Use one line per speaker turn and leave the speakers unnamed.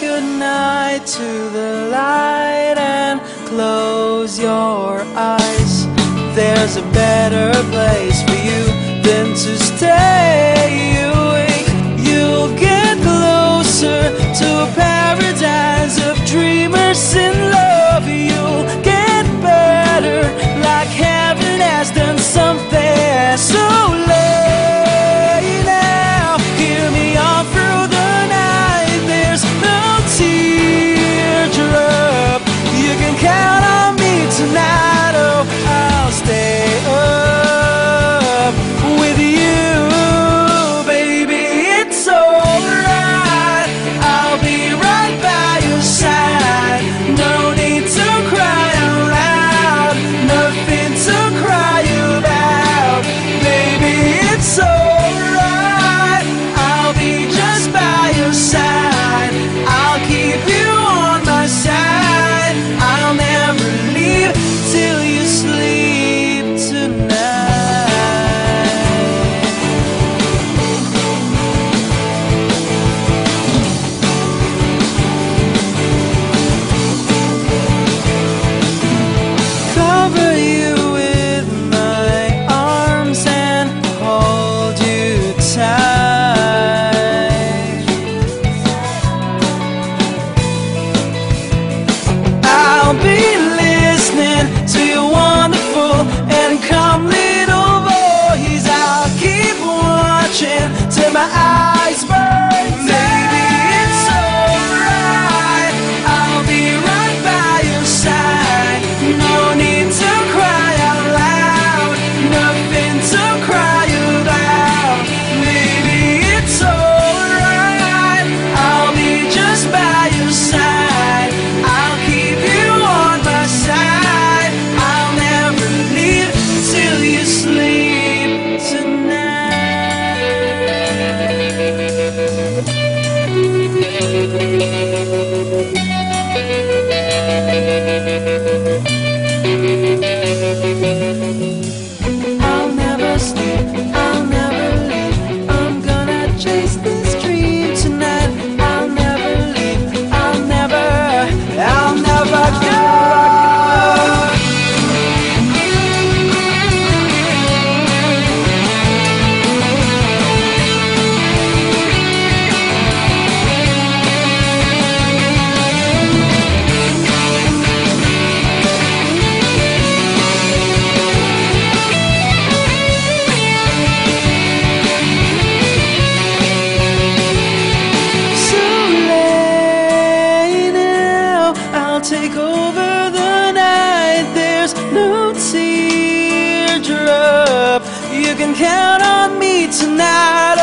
good night to the light and close your eyes. There's a better place for you. you can count on me tonight.